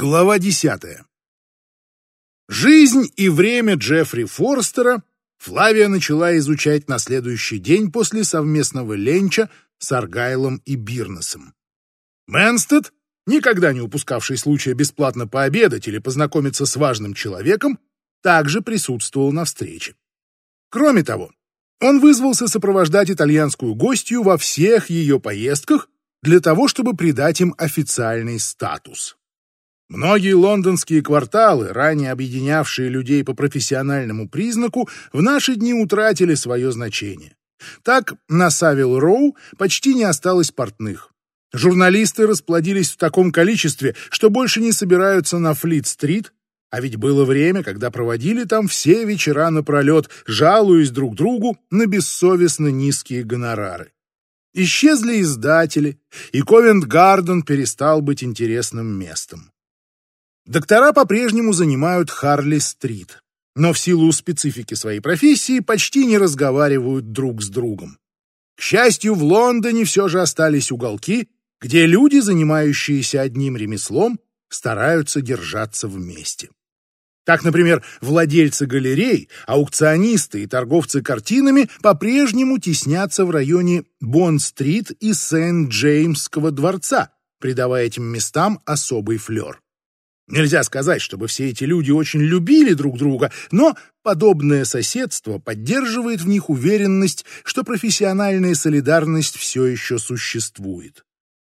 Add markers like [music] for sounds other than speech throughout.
Глава десятая. Жизнь и время Джеффри Форстера Флавия начала изучать на следующий день после совместного ленча с Аргайлом и Бирнесом. Мэнстед, никогда не упускавший случая бесплатно пообедать или познакомиться с важным человеком, также присутствовал на встрече. Кроме того, он вызвался сопровождать итальянскую гостью во всех ее поездках для того, чтобы придать им официальный статус. Многие лондонские кварталы, ранее объединявшие людей по профессиональному признаку, в наши дни утратили свое значение. Так на Савил-Роу почти не осталось портных. Журналисты расплодились в таком количестве, что больше не собираются на Флит-стрит, а ведь было время, когда проводили там все вечера напролет, жалуясь друг другу на бессовестно низкие гонорары. Исчезли издатели, и Ковент-Гарден перестал быть интересным местом. Доктора по-прежнему занимают Харли-стрит, но в силу специфики своей профессии почти не разговаривают друг с другом. К счастью, в Лондоне все же остались уголки, где люди, занимающиеся одним ремеслом, стараются держаться вместе. Так, например, владельцы галерей, аукционисты и торговцы картинами по-прежнему теснятся в районе Бонн-стрит и Сент-Джеймского дворца, придавая этим местам особый флер. Нельзя сказать, чтобы все эти люди очень любили друг друга, но подобное соседство поддерживает в них уверенность, что профессиональная солидарность все еще существует.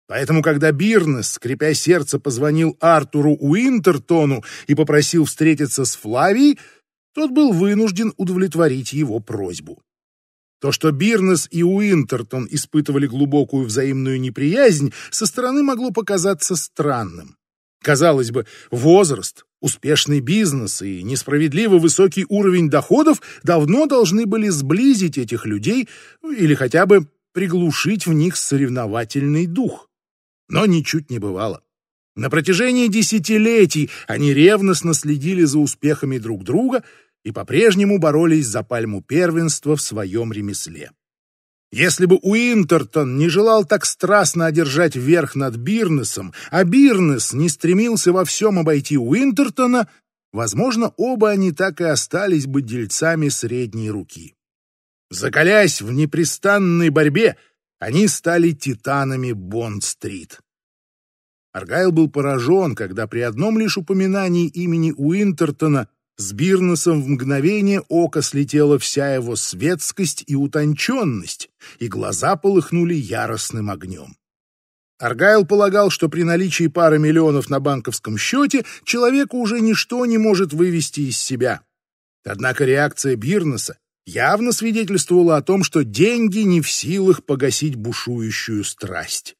Поэтому, когда Бирнес, скрипя сердце, позвонил Артуру Уинтертону и попросил встретиться с Флавией, тот был вынужден удовлетворить его просьбу. То, что Бирнес и Уинтертон испытывали глубокую взаимную неприязнь, со стороны могло показаться странным. Казалось бы, возраст, успешный бизнес и несправедливо высокий уровень доходов давно должны были сблизить этих людей или хотя бы приглушить в них соревновательный дух. Но ничуть не бывало. На протяжении десятилетий они ревностно следили за успехами друг друга и по-прежнему боролись за пальму первенства в своем ремесле. Если бы Уинтертон не желал так страстно одержать верх над Бирнесом, а Бирнес не стремился во всем обойти Уинтертона, возможно, оба они так и остались бы дельцами средней руки. Закалясь в непрестанной борьбе, они стали титанами Бонд-стрит. Аргайл был поражен, когда при одном лишь упоминании имени Уинтертона с Бирнесом в мгновение ока слетела вся его светскость и утонченность, и глаза полыхнули яростным огнем. Аргайл полагал, что при наличии пары миллионов на банковском счете человеку уже ничто не может вывести из себя. Однако реакция Бирнеса явно свидетельствовала о том, что деньги не в силах погасить бушующую страсть.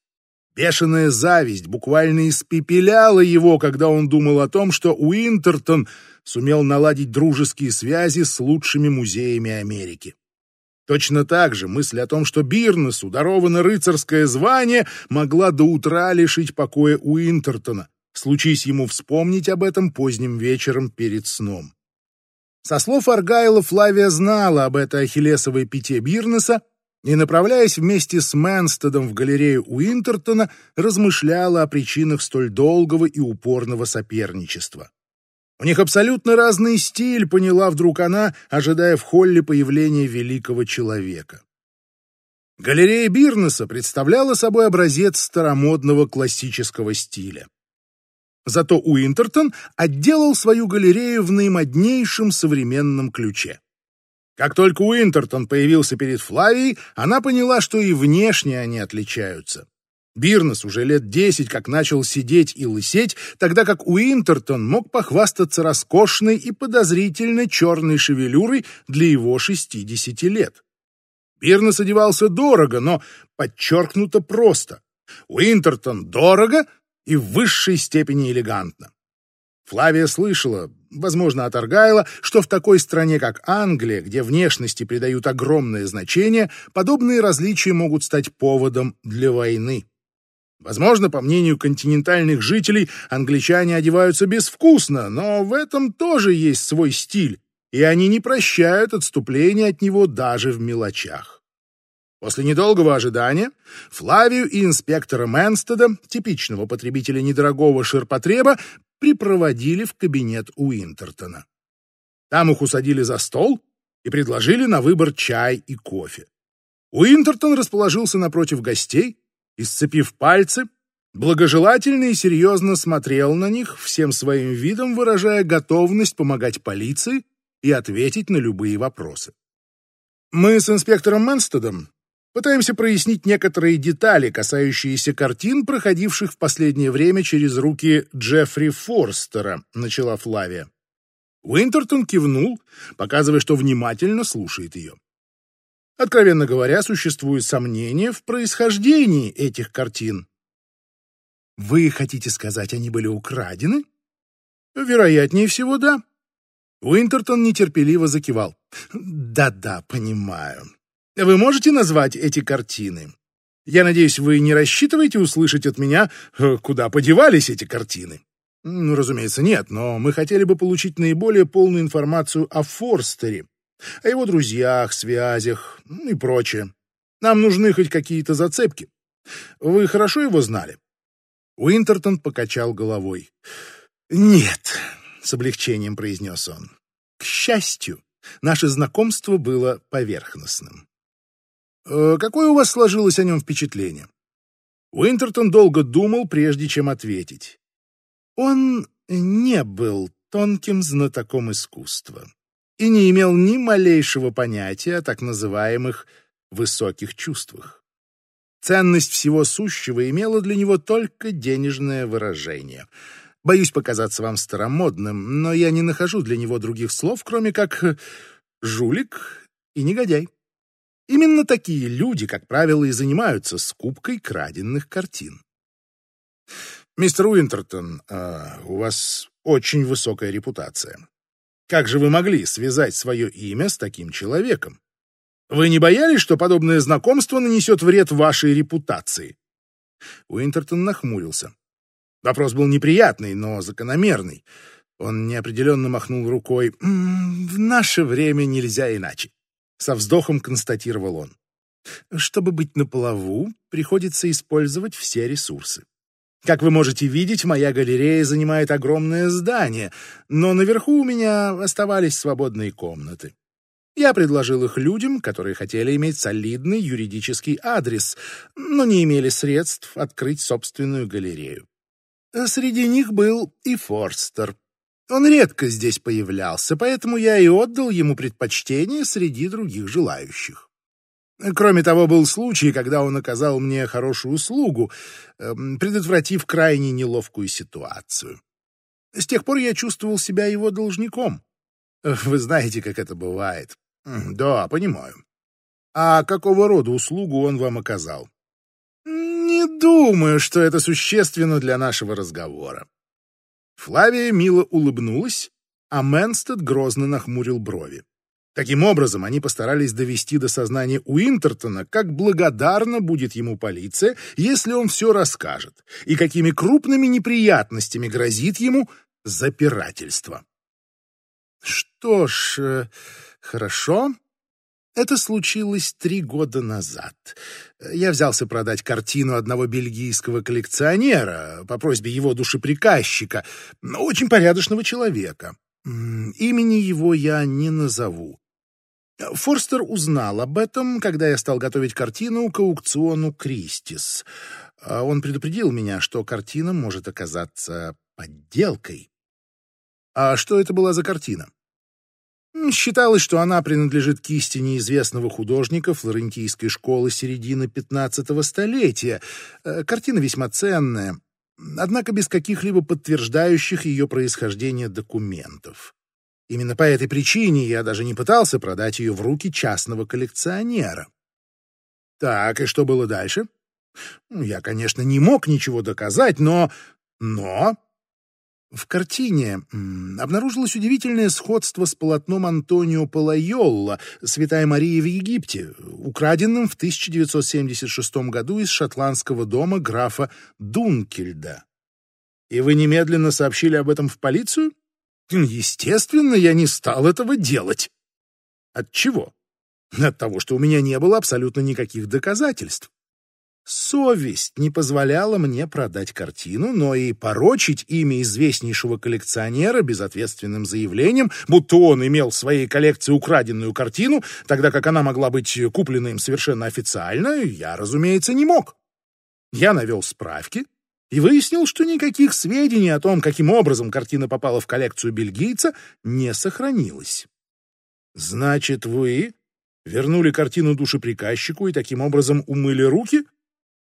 Бешеная зависть буквально испепеляла его, когда он думал о том, что Уинтертон сумел наладить дружеские связи с лучшими музеями Америки. Точно так же мысль о том, что Бирнесу даровано рыцарское звание, могла до утра лишить покоя Уинтертона, случись ему вспомнить об этом поздним вечером перед сном. Со слов Аргайла, Флавия знала об этой ахиллесовой пяте Бирнеса и, направляясь вместе с Мэнстедом в галерею Уинтертона, размышляла о причинах столь долгого и упорного соперничества. У них абсолютно разный стиль, поняла вдруг она, ожидая в холле появления великого человека. Галерея Бирнеса представляла собой образец старомодного классического стиля. Зато Уинтертон отделал свою галерею в наимоднейшем современном ключе. Как только Уинтертон появился перед Флавией, она поняла, что и внешне они отличаются. Бирнес уже лет десять как начал сидеть и лысеть, тогда как Уинтертон мог похвастаться роскошной и подозрительно черной шевелюрой для его шестидесяти лет. Бирнес одевался дорого, но подчеркнуто просто. Уинтертон дорого и в высшей степени элегантно. Флавия слышала, возможно, от Аргайла, что в такой стране, как Англия, где внешности придают огромное значение, подобные различия могут стать поводом для войны. Возможно, по мнению континентальных жителей, англичане одеваются безвкусно, но в этом тоже есть свой стиль, и они не прощают отступления от него даже в мелочах. После недолгого ожидания Флавию и инспектора Мэнстеда, типичного потребителя недорогого ширпотреба, припроводили в кабинет Уинтертона. Там их усадили за стол и предложили на выбор чай и кофе. Уинтертон расположился напротив гостей и, сцепив пальцы, благожелательно и серьезно смотрел на них, всем своим видом выражая готовность помогать полиции и ответить на любые вопросы. Мы с инспектором Мэнстедом пытаемся прояснить некоторые детали, касающиеся картин, проходивших в последнее время через руки Джеффри Форстера, начала Флавия. Уинтертон кивнул, показывая, что внимательно слушает ее. Откровенно говоря, существует сомнение в происхождении этих картин. Вы хотите сказать, они были украдены? Вероятнее всего, да. Уинтертон нетерпеливо закивал. Да-да, понимаю. Вы можете назвать эти картины? Я надеюсь, вы не рассчитываете услышать от меня, э, куда подевались эти картины? Ну, разумеется, нет, но мы хотели бы получить наиболее полную информацию о Форстере, о его друзьях, связях ну и прочее. Нам нужны хоть какие-то зацепки. Вы хорошо его знали? Уинтертон покачал головой. «Нет», — с облегчением произнес он. «К счастью, наше знакомство было поверхностным». «Э, «Какое у вас сложилось о нем впечатление?» Уинтертон долго думал, прежде чем ответить. Он не был тонким знатоком искусства и не имел ни малейшего понятия о так называемых высоких чувствах. Ценность всего сущего имела для него только денежное выражение. Боюсь показаться вам старомодным, но я не нахожу для него других слов, кроме как «жулик» и «негодяй». Именно такие люди, как правило, и занимаются скупкой краденных картин. «Мистер Уинтертон, а, у вас очень высокая репутация. Как же вы могли связать свое имя с таким человеком? Вы не боялись, что подобное знакомство нанесет вред вашей репутации?» Уинтертон нахмурился. Вопрос был неприятный, но закономерный. Он неопределенно махнул рукой. «В наше время нельзя иначе», — со вздохом констатировал он. «Чтобы быть на плаву, приходится использовать все ресурсы. Как вы можете видеть, моя галерея занимает огромное здание, но наверху у меня оставались свободные комнаты. Я предложил их людям, которые хотели иметь солидный юридический адрес, но не имели средств открыть собственную галерею. Среди них был и Форстер. Он редко здесь появлялся, поэтому я и отдал ему предпочтение среди других желающих. Кроме того, был случай, когда он оказал мне хорошую услугу, эм, предотвратив крайне неловкую ситуацию. С тех пор я чувствовал себя его должником. [laughs] Вы знаете, как это бывает. Да, понимаю. А какого рода услугу он вам оказал? Не думаю, что это существенно для нашего разговора. Флавия мило улыбнулась, а Мэнстед грозно нахмурил брови. Таким образом, они постарались довести до сознания Уинтертона, как благодарна будет ему полиция, если он все расскажет, и какими крупными неприятностями грозит ему запирательство. Что ж, э, хорошо. Это случилось три года назад. Я взялся продать картину одного бельгийского коллекционера по просьбе его душеприказчика, очень порядочного человека. Имени его я не назову. Форстер узнал об этом, когда я стал готовить картину к аукциону «Кристис». А он предупредил меня, что картина может оказаться подделкой. А что это была за картина? Считалось, что она принадлежит кисти неизвестного художника флорентийской школы середины XV столетия. Э, картина весьма ценная, однако без каких-либо подтверждающих ее происхождение документов. Именно по этой причине я даже не пытался продать ее в руки частного коллекционера. Так, и что было дальше? Ну, я, конечно, не мог ничего доказать, но... Но... В картине обнаружилось удивительное сходство с полотном Антонио Палайолла «Святая Мария в Египте», украденным в 1976 году из шотландского дома графа Дункельда. И вы немедленно сообщили об этом в полицию? Естественно, я не стал этого делать. От чего? От того, что у меня не было абсолютно никаких доказательств. Совесть не позволяла мне продать картину, но и порочить имя известнейшего коллекционера безответственным заявлением, будто он имел в своей коллекции украденную картину, тогда как она могла быть куплена им совершенно официально, я, разумеется, не мог. Я навел справки и выяснил, что никаких сведений о том, каким образом картина попала в коллекцию бельгийца, не сохранилось. Значит, вы вернули картину душеприказчику и таким образом умыли руки?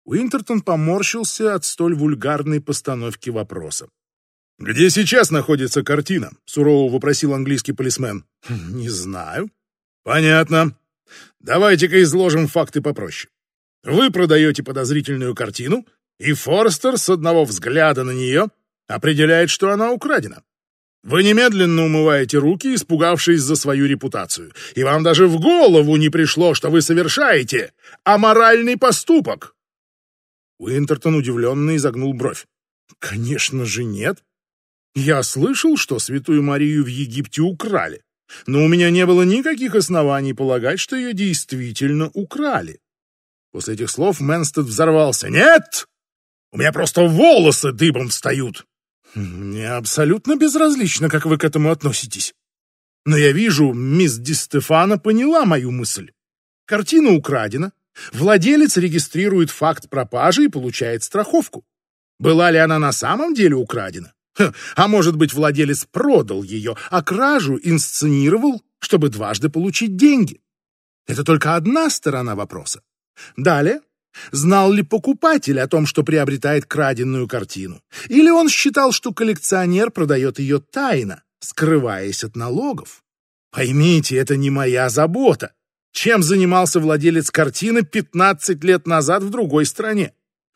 Уинтертон поморщился от столь вульгарной постановки вопроса. «Где сейчас находится картина?» — сурово вопросил английский полисмен. «Хм, «Не знаю». «Понятно. Давайте-ка изложим факты попроще. Вы продаете подозрительную картину, и Форстер с одного взгляда на нее определяет, что она украдена. Вы немедленно умываете руки, испугавшись за свою репутацию, и вам даже в голову не пришло, что вы совершаете аморальный поступок. Уинтертон удивленно изогнул бровь. «Конечно же нет. Я слышал, что Святую Марию в Египте украли, но у меня не было никаких оснований полагать, что ее действительно украли». После этих слов Мэнстед взорвался. «Нет! У меня просто волосы дыбом встают!» «Мне абсолютно безразлично, как вы к этому относитесь. Но я вижу, мисс Ди Стефана поняла мою мысль. Картина украдена, Владелец регистрирует факт пропажи и получает страховку. Была ли она на самом деле украдена? Ха, а может быть, владелец продал ее, а кражу инсценировал, чтобы дважды получить деньги? Это только одна сторона вопроса. Далее, знал ли покупатель о том, что приобретает краденную картину? Или он считал, что коллекционер продает ее тайно, скрываясь от налогов? Поймите, это не моя забота чем занимался владелец картины 15 лет назад в другой стране.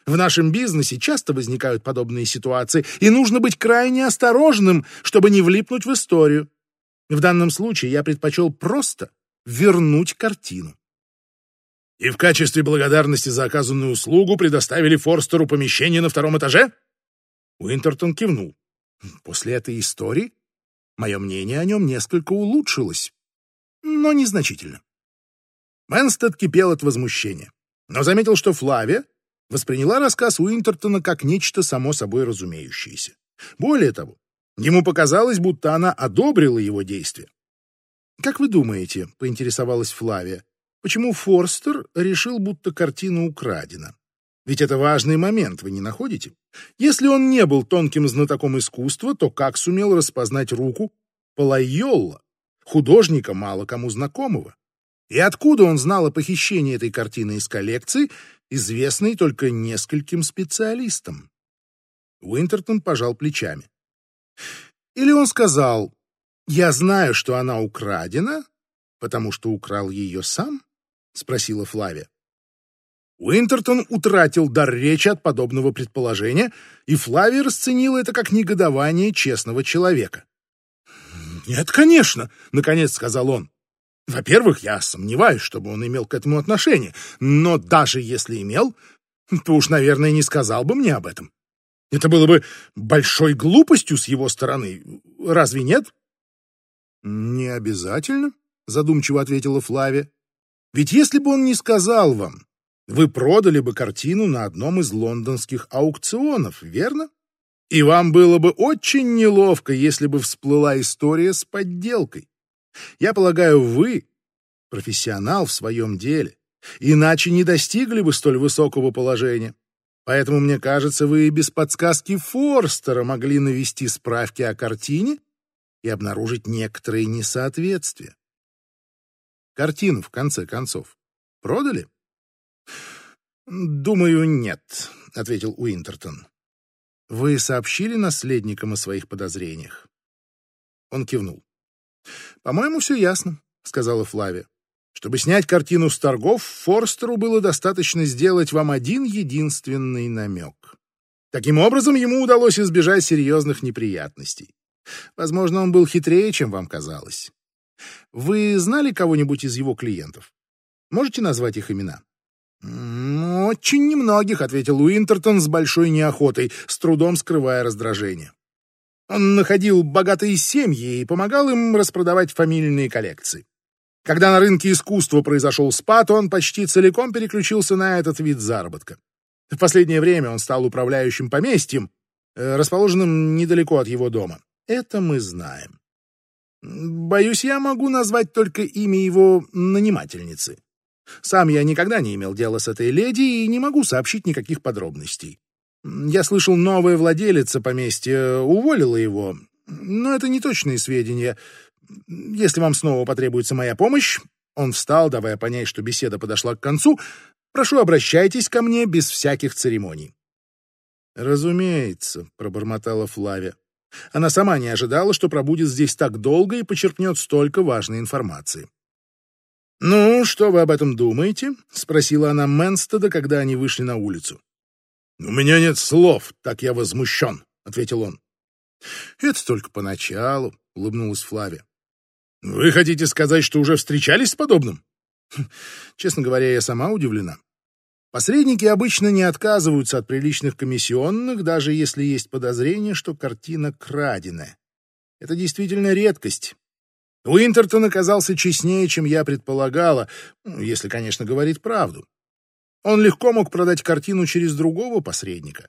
В нашем бизнесе часто возникают подобные ситуации, и нужно быть крайне осторожным, чтобы не влипнуть в историю. В данном случае я предпочел просто вернуть картину. И в качестве благодарности за оказанную услугу предоставили Форстеру помещение на втором этаже? Уинтертон кивнул. После этой истории мое мнение о нем несколько улучшилось, но незначительно. Мэнстед кипел от возмущения, но заметил, что Флавия восприняла рассказ Уинтертона как нечто само собой разумеющееся. Более того, ему показалось, будто она одобрила его действия. «Как вы думаете, — поинтересовалась Флавия, — почему Форстер решил, будто картина украдена? Ведь это важный момент, вы не находите? Если он не был тонким знатоком искусства, то как сумел распознать руку Палайолла, художника, мало кому знакомого? И откуда он знал о похищении этой картины из коллекции, известной только нескольким специалистам? Уинтертон пожал плечами. Или он сказал, «Я знаю, что она украдена, потому что украл ее сам?» — спросила Флавия. Уинтертон утратил дар речи от подобного предположения, и Флавия расценила это как негодование честного человека. «Нет, конечно», — наконец сказал он. Во-первых, я сомневаюсь, чтобы он имел к этому отношение, но даже если имел, то уж, наверное, не сказал бы мне об этом. Это было бы большой глупостью с его стороны, разве нет? Не обязательно, задумчиво ответила Флавия. Ведь если бы он не сказал вам, вы продали бы картину на одном из лондонских аукционов, верно? И вам было бы очень неловко, если бы всплыла история с подделкой. Я полагаю, вы профессионал в своем деле, иначе не достигли бы столь высокого положения. Поэтому, мне кажется, вы и без подсказки Форстера могли навести справки о картине и обнаружить некоторые несоответствия. Картину, в конце концов, продали? «Думаю, нет», — ответил Уинтертон. «Вы сообщили наследникам о своих подозрениях?» Он кивнул. «По-моему, все ясно», — сказала Флавия. «Чтобы снять картину с торгов, Форстеру было достаточно сделать вам один единственный намек. Таким образом, ему удалось избежать серьезных неприятностей. Возможно, он был хитрее, чем вам казалось. Вы знали кого-нибудь из его клиентов? Можете назвать их имена?» «Очень немногих», — ответил Уинтертон с большой неохотой, с трудом скрывая раздражение. Он находил богатые семьи и помогал им распродавать фамильные коллекции. Когда на рынке искусства произошел спад, он почти целиком переключился на этот вид заработка. В последнее время он стал управляющим поместьем, э, расположенным недалеко от его дома. Это мы знаем. Боюсь, я могу назвать только имя его нанимательницы. Сам я никогда не имел дела с этой леди и не могу сообщить никаких подробностей. Я слышал, новая владелица поместья уволила его, но это не точные сведения. Если вам снова потребуется моя помощь, он встал, давая понять, что беседа подошла к концу, прошу, обращайтесь ко мне без всяких церемоний. «Разумеется», — пробормотала Флавия. Она сама не ожидала, что пробудет здесь так долго и почерпнет столько важной информации. «Ну, что вы об этом думаете?» — спросила она Мэнстеда, когда они вышли на улицу. «У меня нет слов, так я возмущен», — ответил он. «Это только поначалу», — улыбнулась Флавия. «Вы хотите сказать, что уже встречались с подобным?» «Честно говоря, я сама удивлена. Посредники обычно не отказываются от приличных комиссионных, даже если есть подозрение, что картина краденая. Это действительно редкость. Уинтертон оказался честнее, чем я предполагала, ну, если, конечно, говорит правду. Он легко мог продать картину через другого посредника.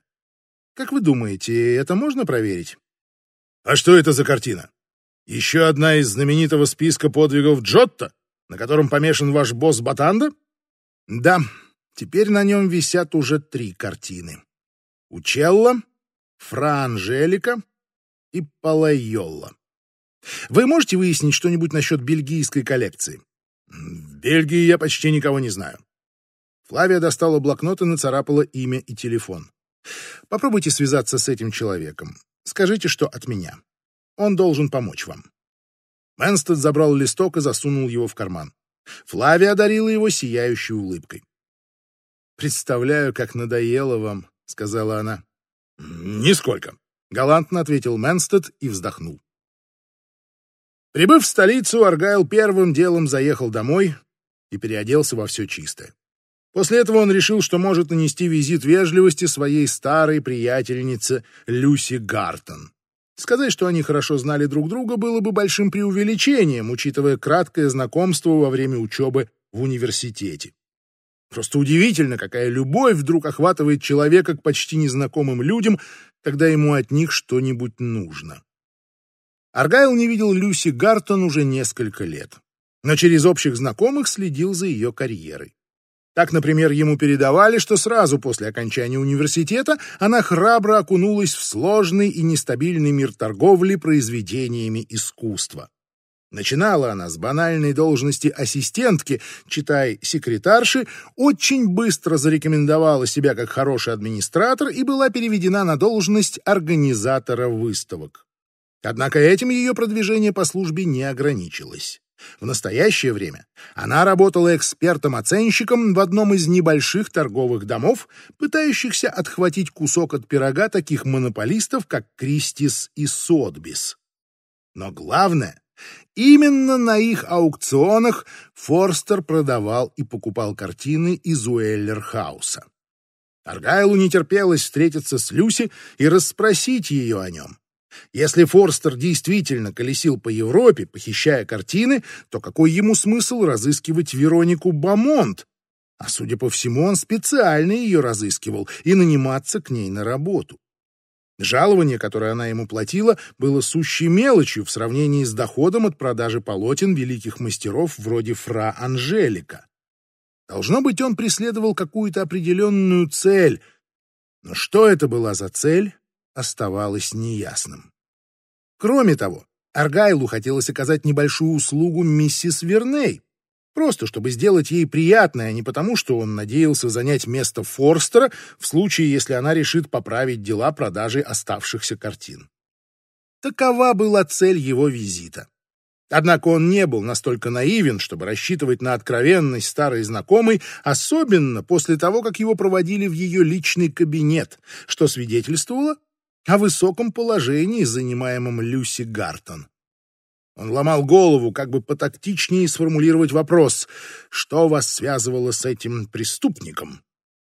Как вы думаете, это можно проверить? А что это за картина? Еще одна из знаменитого списка подвигов Джотто, на котором помешан ваш босс Батанда? Да, Теперь на нем висят уже три картины. Учелла, Фра Анжелика и Палайолла. Вы можете выяснить что-нибудь насчет бельгийской коллекции? В Бельгии я почти никого не знаю. Флавия достала блокнот и нацарапала имя и телефон. Попробуйте связаться с этим человеком. Скажите, что от меня. Он должен помочь вам. Мэнстед забрал листок и засунул его в карман. Флавия одарила его сияющей улыбкой. «Представляю, как надоело вам», — сказала она. «Нисколько», — галантно ответил Мэнстед и вздохнул. Прибыв в столицу, Аргайл первым делом заехал домой и переоделся во все чистое. После этого он решил, что может нанести визит вежливости своей старой приятельнице Люси Гартон. Сказать, что они хорошо знали друг друга, было бы большим преувеличением, учитывая краткое знакомство во время учебы в университете. Просто удивительно, какая любовь вдруг охватывает человека к почти незнакомым людям, когда ему от них что-нибудь нужно. Аргайл не видел Люси Гартон уже несколько лет, но через общих знакомых следил за ее карьерой. Так, например, ему передавали, что сразу после окончания университета она храбро окунулась в сложный и нестабильный мир торговли произведениями искусства. Начинала она с банальной должности ассистентки, читай, секретарши, очень быстро зарекомендовала себя как хороший администратор и была переведена на должность организатора выставок. Однако этим ее продвижение по службе не ограничилось. В настоящее время она работала экспертом-оценщиком в одном из небольших торговых домов, пытающихся отхватить кусок от пирога таких монополистов, как Кристис и Сотбис. Но главное, Именно на их аукционах Форстер продавал и покупал картины из Уэллерхауса. Аргайлу не терпелось встретиться с Люси и расспросить ее о нем. Если Форстер действительно колесил по Европе, похищая картины, то какой ему смысл разыскивать Веронику Бамонт? А судя по всему, он специально ее разыскивал и наниматься к ней на работу. Жалование, которое она ему платила, было сущей мелочью в сравнении с доходом от продажи полотен великих мастеров вроде фра Анжелика. Должно быть, он преследовал какую-то определенную цель, но что это была за цель, оставалось неясным. Кроме того, Аргайлу хотелось оказать небольшую услугу миссис Верней, Просто чтобы сделать ей приятное, а не потому, что он надеялся занять место Форстера в случае, если она решит поправить дела продажи оставшихся картин. Такова была цель его визита. Однако он не был настолько наивен, чтобы рассчитывать на откровенность старой знакомой, особенно после того, как его проводили в ее личный кабинет, что свидетельствовало о высоком положении, занимаемом Люси Гартон. Он ломал голову, как бы потактичнее сформулировать вопрос, что вас связывало с этим преступником.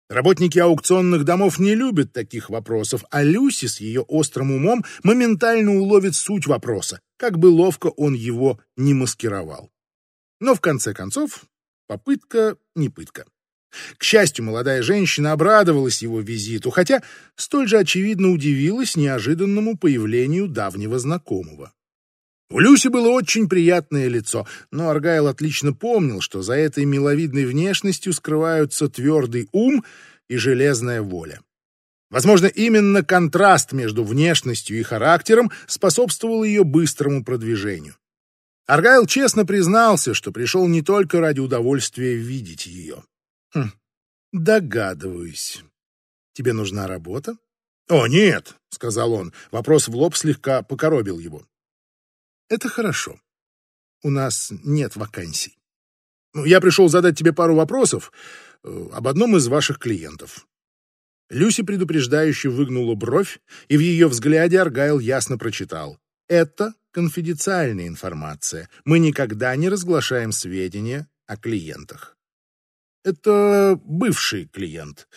Работники аукционных домов не любят таких вопросов, а Люси с ее острым умом моментально уловит суть вопроса, как бы ловко он его не маскировал. Но в конце концов, попытка не пытка. К счастью, молодая женщина обрадовалась его визиту, хотя столь же очевидно удивилась неожиданному появлению давнего знакомого. У Люси было очень приятное лицо, но Аргайл отлично помнил, что за этой миловидной внешностью скрываются твердый ум и железная воля. Возможно, именно контраст между внешностью и характером способствовал ее быстрому продвижению. Аргайл честно признался, что пришел не только ради удовольствия видеть ее. Хм, догадываюсь. Тебе нужна работа? О, нет, сказал он. Вопрос в лоб слегка покоробил его. Это хорошо. У нас нет вакансий. Ну, я пришел задать тебе пару вопросов э, об одном из ваших клиентов. Люси предупреждающе выгнула бровь, и в ее взгляде Аргайл ясно прочитал. Это конфиденциальная информация. Мы никогда не разглашаем сведения о клиентах. Это бывший клиент.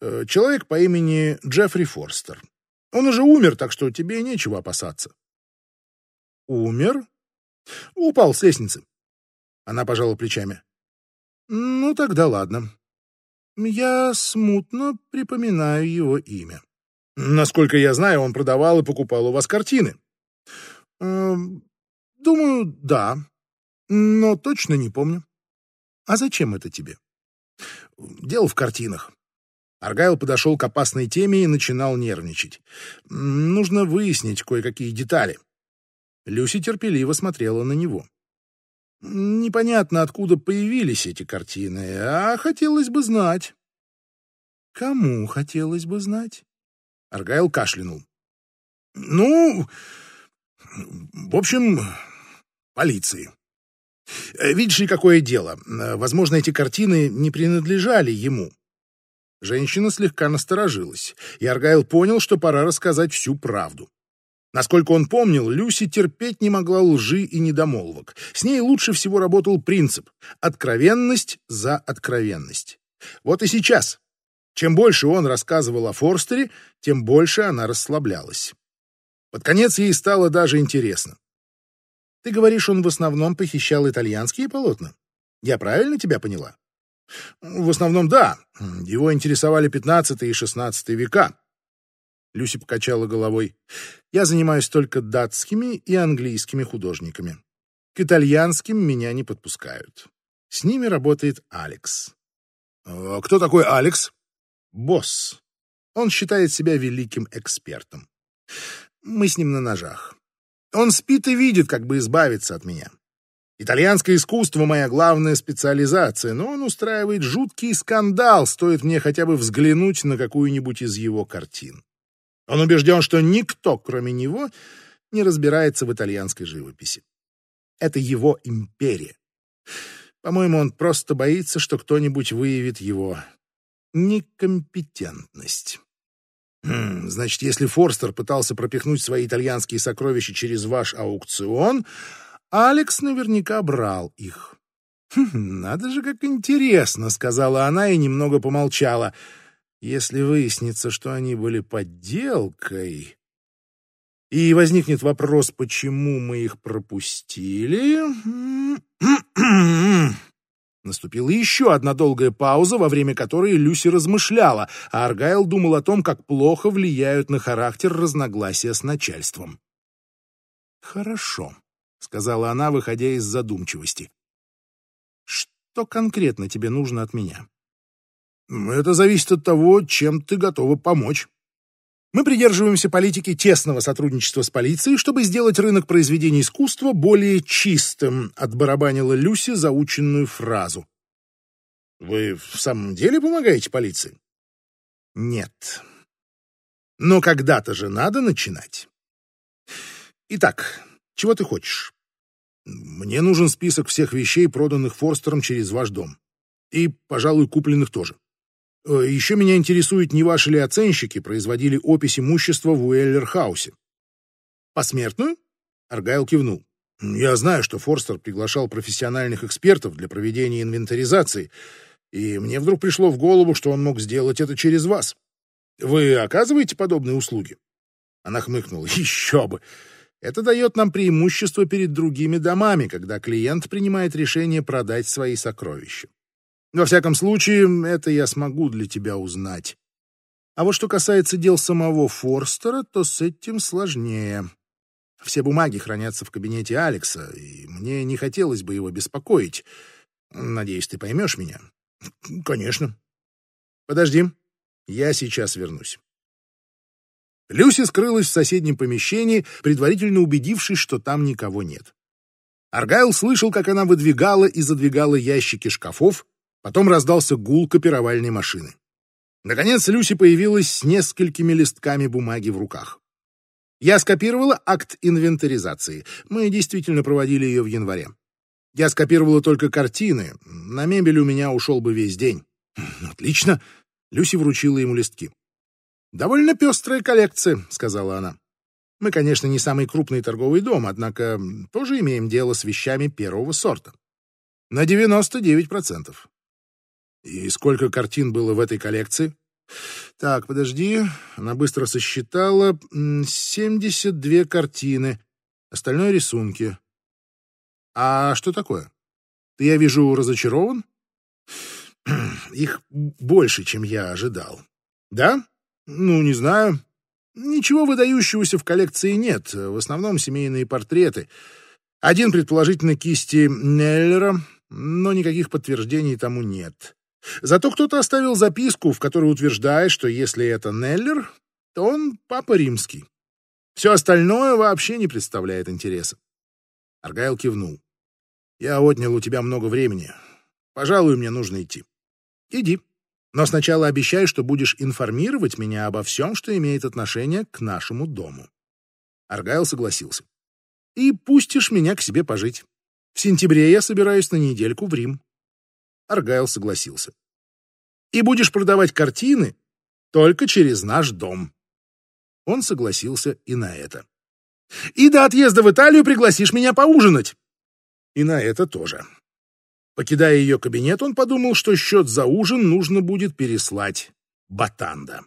Э, человек по имени Джеффри Форстер. Он уже умер, так что тебе нечего опасаться. Умер? Упал с лестницы. Она пожала плечами. Ну, тогда ладно. Я смутно припоминаю его имя. Насколько я знаю, он продавал и покупал у вас картины. Э, думаю, да. Но точно не помню. А зачем это тебе? Дело в картинах. Аргайл подошел к опасной теме и начинал нервничать. Нужно выяснить кое-какие детали. Люси терпеливо смотрела на него. Непонятно, откуда появились эти картины, а хотелось бы знать. Кому хотелось бы знать? Аргайл кашлянул. Ну, в общем, полиции. Видишь ли, какое дело? Возможно, эти картины не принадлежали ему. Женщина слегка насторожилась, и Аргайл понял, что пора рассказать всю правду. Насколько он помнил, Люси терпеть не могла лжи и недомолвок. С ней лучше всего работал принцип «откровенность за откровенность». Вот и сейчас. Чем больше он рассказывал о Форстере, тем больше она расслаблялась. Под конец ей стало даже интересно. Ты говоришь, он в основном похищал итальянские полотна? Я правильно тебя поняла? В основном, да. Его интересовали 15 и 16 века. Люси покачала головой. Я занимаюсь только датскими и английскими художниками. К итальянским меня не подпускают. С ними работает Алекс. А кто такой Алекс? Босс. Он считает себя великим экспертом. Мы с ним на ножах. Он спит и видит, как бы избавиться от меня. Итальянское искусство — моя главная специализация, но он устраивает жуткий скандал, стоит мне хотя бы взглянуть на какую-нибудь из его картин. Он убежден, что никто, кроме него, не разбирается в итальянской живописи. Это его империя. По-моему, он просто боится, что кто-нибудь выявит его некомпетентность. Хм, значит, если Форстер пытался пропихнуть свои итальянские сокровища через ваш аукцион, Алекс наверняка брал их. «Хм, «Надо же, как интересно», — сказала она и немного помолчала. «Если выяснится, что они были подделкой...» И возникнет вопрос, почему мы их пропустили... [clears throat] Наступила еще одна долгая пауза, во время которой Люси размышляла, а Аргайл думал о том, как плохо влияют на характер разногласия с начальством. «Хорошо», — сказала она, выходя из задумчивости. «Что конкретно тебе нужно от меня?» «Это зависит от того, чем ты готова помочь». Мы придерживаемся политики тесного сотрудничества с полицией, чтобы сделать рынок произведений искусства более чистым, отбарабанила Люси заученную фразу. Вы в самом деле помогаете полиции? Нет. Но когда-то же надо начинать. Итак, чего ты хочешь? Мне нужен список всех вещей, проданных Форстером через ваш дом. И, пожалуй, купленных тоже. Э, Еще меня интересует, не ваши ли оценщики производили опись имущества в Уэллер-хаусе. Посмертную? Аргайл кивнул. Я знаю, что Форстер приглашал профессиональных экспертов для проведения инвентаризации, и мне вдруг пришло в голову, что он мог сделать это через вас. Вы оказываете подобные услуги? Она хмыкнула. [laughs] Еще бы! Это дает нам преимущество перед другими домами, когда клиент принимает решение продать свои сокровища. Во всяком случае, это я смогу для тебя узнать. А вот что касается дел самого Форстера, то с этим сложнее. Все бумаги хранятся в кабинете Алекса, и мне не хотелось бы его беспокоить. Надеюсь, ты поймешь меня. Конечно. Подожди, я сейчас вернусь. Люси скрылась в соседнем помещении, предварительно убедившись, что там никого нет. Аргайл слышал, как она выдвигала и задвигала ящики шкафов, потом раздался гул копировальной машины. Наконец Люси появилась с несколькими листками бумаги в руках. Я скопировала акт инвентаризации. Мы действительно проводили ее в январе. Я скопировала только картины. На мебель у меня ушел бы весь день. Хм, отлично. Люси вручила ему листки. «Довольно пестрая коллекция», — сказала она. «Мы, конечно, не самый крупный торговый дом, однако тоже имеем дело с вещами первого сорта. На 99%. И сколько картин было в этой коллекции? Так, подожди. Она быстро сосчитала. 72 картины. Остальное рисунки. А что такое? Ты, я вижу, разочарован? [clears throat] Их больше, чем я ожидал. Да? Ну, не знаю. Ничего выдающегося в коллекции нет. В основном семейные портреты. Один, предположительно, кисти Неллера, но никаких подтверждений тому нет. Зато кто-то оставил записку, в которой утверждает, что если это Неллер, то он папа римский. Все остальное вообще не представляет интереса. Аргайл кивнул. «Я отнял у тебя много времени. Пожалуй, мне нужно идти». «Иди. Но сначала обещай, что будешь информировать меня обо всем, что имеет отношение к нашему дому». Аргайл согласился. «И пустишь меня к себе пожить. В сентябре я собираюсь на недельку в Рим. Аргайл согласился. «И будешь продавать картины только через наш дом». Он согласился и на это. «И до отъезда в Италию пригласишь меня поужинать». И на это тоже. Покидая ее кабинет, он подумал, что счет за ужин нужно будет переслать Батанда.